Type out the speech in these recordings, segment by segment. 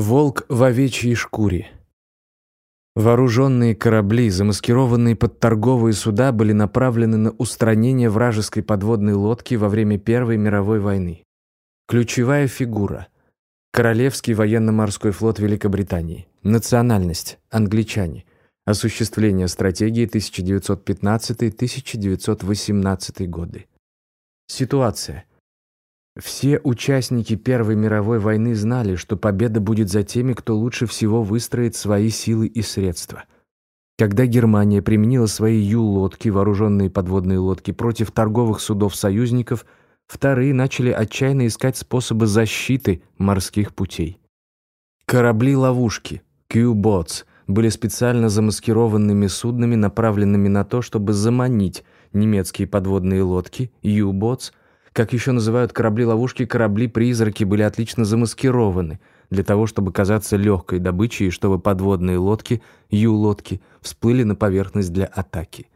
Волк в овечьей шкуре. Вооруженные корабли, замаскированные под торговые суда, были направлены на устранение вражеской подводной лодки во время Первой мировой войны. Ключевая фигура – Королевский военно-морской флот Великобритании. Национальность – англичане. Осуществление стратегии 1915-1918 годы. Ситуация – все участники Первой мировой войны знали, что победа будет за теми, кто лучше всего выстроит свои силы и средства. Когда Германия применила свои Ю-лодки, вооруженные подводные лодки, против торговых судов союзников, вторые начали отчаянно искать способы защиты морских путей. Корабли-ловушки, Q-bots, были специально замаскированными суднами, направленными на то, чтобы заманить немецкие подводные лодки, U-bots, как еще называют корабли-ловушки, корабли-призраки были отлично замаскированы для того, чтобы казаться легкой добычей и чтобы подводные лодки, ю-лодки, всплыли на поверхность для атаки.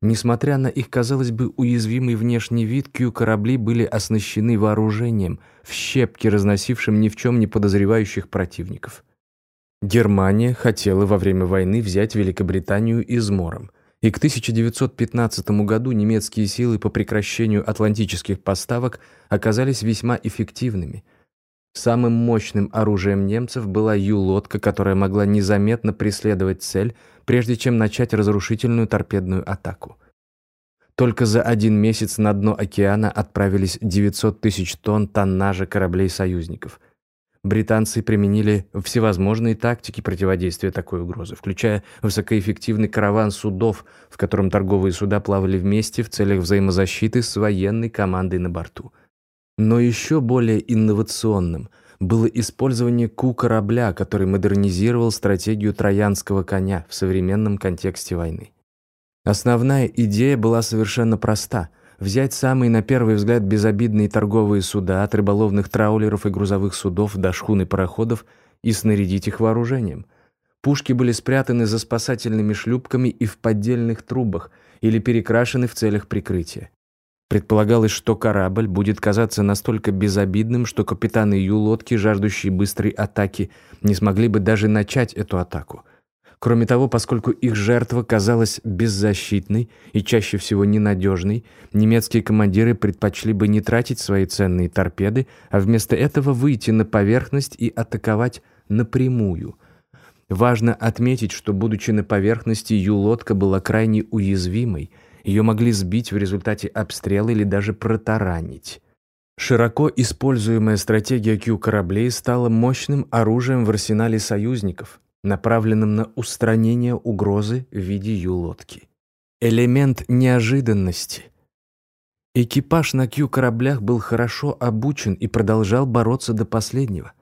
Несмотря на их, казалось бы, уязвимый внешний вид, Кью-корабли были оснащены вооружением, в щепки разносившим ни в чем не подозревающих противников. Германия хотела во время войны взять Великобританию измором – и к 1915 году немецкие силы по прекращению атлантических поставок оказались весьма эффективными. Самым мощным оружием немцев была Ю-лодка, которая могла незаметно преследовать цель, прежде чем начать разрушительную торпедную атаку. Только за один месяц на дно океана отправились 900 тысяч тонн тоннажа кораблей союзников – британцы применили всевозможные тактики противодействия такой угрозе, включая высокоэффективный караван судов, в котором торговые суда плавали вместе в целях взаимозащиты с военной командой на борту. Но еще более инновационным было использование Ку-корабля, который модернизировал стратегию троянского коня в современном контексте войны. Основная идея была совершенно проста – взять самые, на первый взгляд, безобидные торговые суда, от рыболовных траулеров и грузовых судов до шхун и пароходов, и снарядить их вооружением. Пушки были спрятаны за спасательными шлюпками и в поддельных трубах или перекрашены в целях прикрытия. Предполагалось, что корабль будет казаться настолько безобидным, что капитаны Ю-лодки, жаждущие быстрой атаки, не смогли бы даже начать эту атаку – Кроме того, поскольку их жертва казалась беззащитной и чаще всего ненадежной, немецкие командиры предпочли бы не тратить свои ценные торпеды, а вместо этого выйти на поверхность и атаковать напрямую. Важно отметить, что, будучи на поверхности, Ю-лодка была крайне уязвимой, ее могли сбить в результате обстрела или даже протаранить. Широко используемая стратегия Q-кораблей стала мощным оружием в арсенале союзников – направленным на устранение угрозы в виде Ю-лодки. Элемент неожиданности. Экипаж на Q-кораблях был хорошо обучен и продолжал бороться до последнего.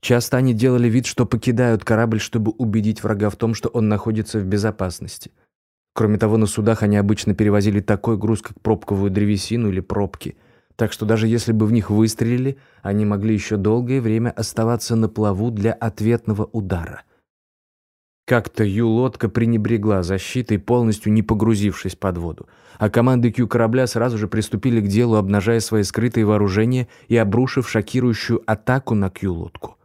Часто они делали вид, что покидают корабль, чтобы убедить врага в том, что он находится в безопасности. Кроме того, на судах они обычно перевозили такой груз, как пробковую древесину или пробки, так что даже если бы в них выстрелили, они могли еще долгое время оставаться на плаву для ответного удара – как-то Ю-лодка пренебрегла защитой, полностью не погрузившись под воду, а команды Q-корабля сразу же приступили к делу, обнажая свои скрытые вооружения и обрушив шокирующую атаку на Q-лодку.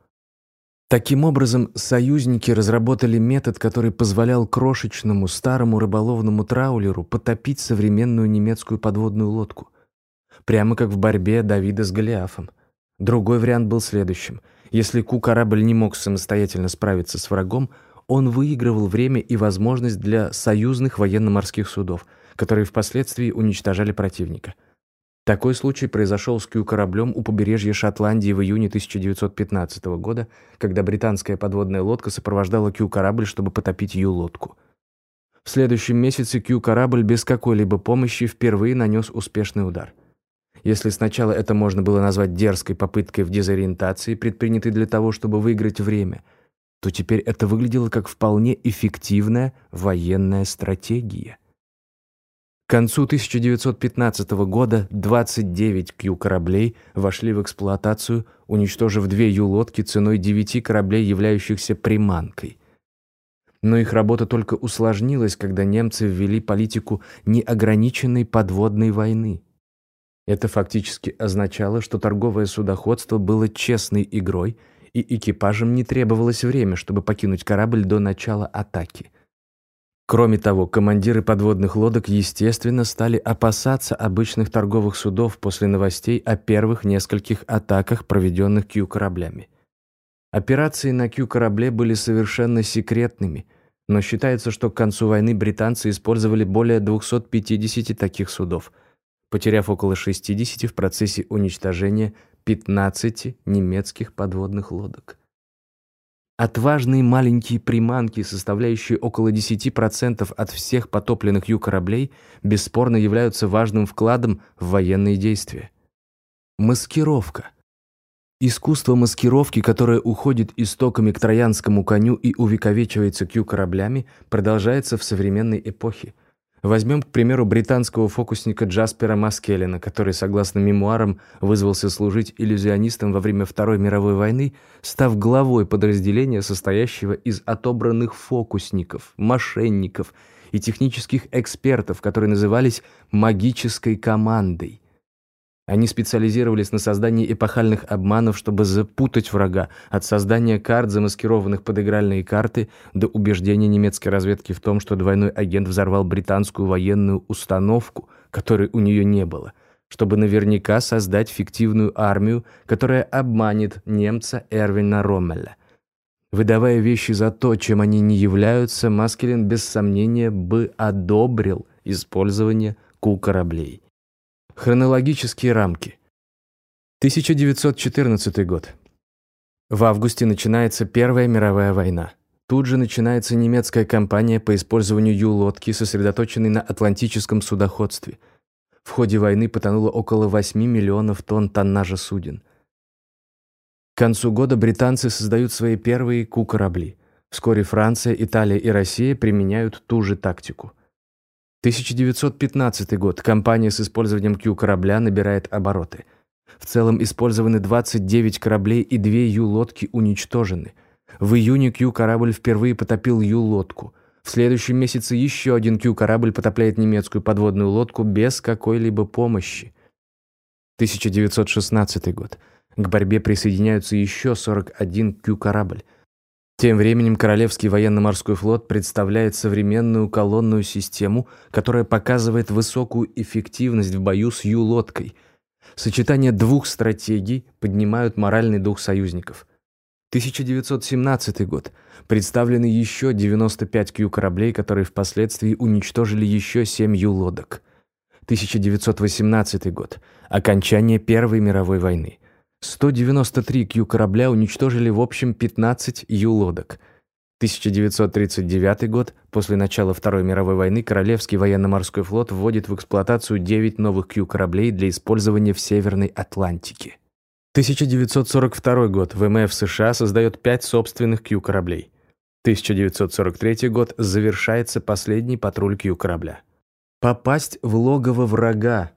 Таким образом, союзники разработали метод, который позволял крошечному старому рыболовному траулеру потопить современную немецкую подводную лодку. Прямо как в борьбе Давида с Голиафом. Другой вариант был следующим. Если Ку-корабль не мог самостоятельно справиться с врагом, он выигрывал время и возможность для союзных военно-морских судов, которые впоследствии уничтожали противника. Такой случай произошел с Кью-кораблем у побережья Шотландии в июне 1915 года, когда британская подводная лодка сопровождала Кью-корабль, чтобы потопить Ю-лодку. В следующем месяце Кью-корабль без какой-либо помощи впервые нанес успешный удар. Если сначала это можно было назвать дерзкой попыткой в дезориентации, предпринятой для того, чтобы выиграть время – то теперь это выглядело как вполне эффективная военная стратегия. К концу 1915 года 29 Q-кораблей вошли в эксплуатацию, уничтожив две Ю-лодки ценой 9 кораблей, являющихся приманкой. Но их работа только усложнилась, когда немцы ввели политику неограниченной подводной войны. Это фактически означало, что торговое судоходство было честной игрой – и экипажам не требовалось время, чтобы покинуть корабль до начала атаки. Кроме того, командиры подводных лодок, естественно, стали опасаться обычных торговых судов после новостей о первых нескольких атаках, проведенных Q-кораблями. Операции на Q-корабле были совершенно секретными, но считается, что к концу войны британцы использовали более 250 таких судов, потеряв около 60 в процессе уничтожения 15 немецких подводных лодок. Отважные маленькие приманки, составляющие около 10% от всех потопленных Ю-кораблей, бесспорно являются важным вкладом в военные действия. Маскировка. Искусство маскировки, которое уходит истоками к троянскому коню и увековечивается Q-кораблями, продолжается в современной эпохе. Возьмем, к примеру, британского фокусника Джаспера Маскеллина, который, согласно мемуарам, вызвался служить иллюзионистом во время Второй мировой войны, став главой подразделения, состоящего из отобранных фокусников, мошенников и технических экспертов, которые назывались «магической командой». Они специализировались на создании эпохальных обманов, чтобы запутать врага, от создания карт, замаскированных под игральные карты, до убеждения немецкой разведки в том, что двойной агент взорвал британскую военную установку, которой у нее не было, чтобы наверняка создать фиктивную армию, которая обманет немца Эрвина Роммеля. Выдавая вещи за то, чем они не являются, Маскелин без сомнения бы одобрил использование ку-кораблей. Хронологические рамки. 1914 год. В августе начинается Первая мировая война. Тут же начинается немецкая кампания по использованию Ю-лодки, сосредоточенной на атлантическом судоходстве. В ходе войны потонуло около 8 миллионов тонн тоннажа суден. К концу года британцы создают свои первые Ку-корабли. Вскоре Франция, Италия и Россия применяют ту же тактику – 1915 год. Компания с использованием Q-корабля набирает обороты. В целом использованы 29 кораблей и две Ю-лодки уничтожены. В июне Q-корабль впервые потопил Ю-лодку. В следующем месяце еще один Q-корабль потопляет немецкую подводную лодку без какой-либо помощи. 1916 год. К борьбе присоединяются еще 41 Q-корабль. Тем временем Королевский военно-морской флот представляет современную колонную систему, которая показывает высокую эффективность в бою с Ю-лодкой. Сочетание двух стратегий поднимают моральный дух союзников. 1917 год. Представлены еще 95 Q-кораблей, которые впоследствии уничтожили еще 7 Ю-лодок. 1918 год. Окончание Первой мировой войны. 193 Q-корабля уничтожили в общем 15 Ю-лодок. 1939 год, после начала Второй мировой войны, Королевский военно-морской флот вводит в эксплуатацию 9 новых Q-кораблей для использования в Северной Атлантике. 1942 год. ВМФ США создает 5 собственных Q-кораблей. 1943 год. Завершается последний патруль Q-корабля. Попасть в логово врага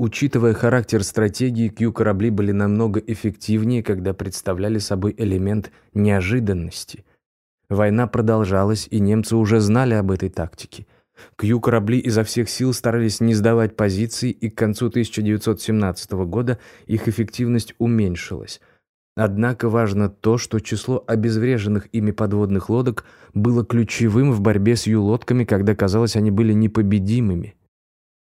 Учитывая характер стратегии, Q-корабли были намного эффективнее, когда представляли собой элемент неожиданности. Война продолжалась, и немцы уже знали об этой тактике. Q-корабли изо всех сил старались не сдавать позиции, и к концу 1917 года их эффективность уменьшилась. Однако важно то, что число обезвреженных ими подводных лодок было ключевым в борьбе с Ю-лодками, когда казалось, они были непобедимыми.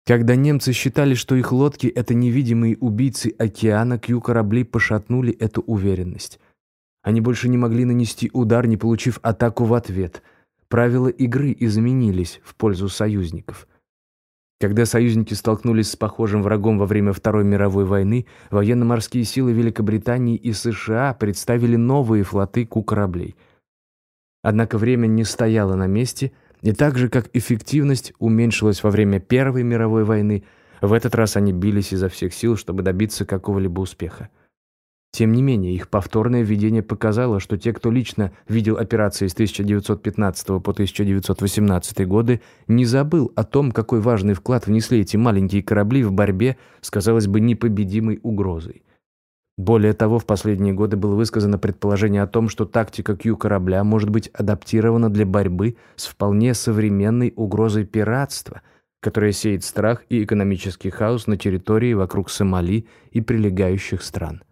Когда немцы считали, что их лодки — это невидимые убийцы океана, Кью-корабли пошатнули эту уверенность. Они больше не могли нанести удар, не получив атаку в ответ. Правила игры изменились в пользу союзников. Когда союзники столкнулись с похожим врагом во время Второй мировой войны, военно-морские силы Великобритании и США представили новые флоты Ку-кораблей. Однако время не стояло на месте — и так же, как эффективность уменьшилась во время Первой мировой войны, в этот раз они бились изо всех сил, чтобы добиться какого-либо успеха. Тем не менее, их повторное введение показало, что те, кто лично видел операции с 1915 по 1918 годы, не забыл о том, какой важный вклад внесли эти маленькие корабли в борьбе с, казалось бы, непобедимой угрозой. Более того, в последние годы было высказано предположение о том, что тактика Q-корабля может быть адаптирована для борьбы с вполне современной угрозой пиратства, которая сеет страх и экономический хаос на территории вокруг Сомали и прилегающих стран.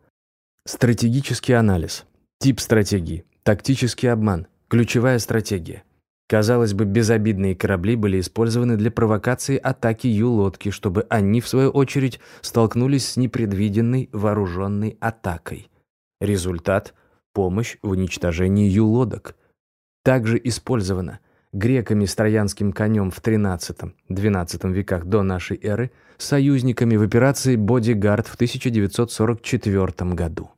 Стратегический анализ. Тип стратегии. Тактический обман. Ключевая стратегия. Казалось бы, безобидные корабли были использованы для провокации атаки Ю-лодки, чтобы они, в свою очередь, столкнулись с непредвиденной вооруженной атакой. Результат – помощь в уничтожении Ю-лодок. Также использовано греками с троянским конем в XIII-XII веках до нашей эры, союзниками в операции «Бодигард» в 1944 году.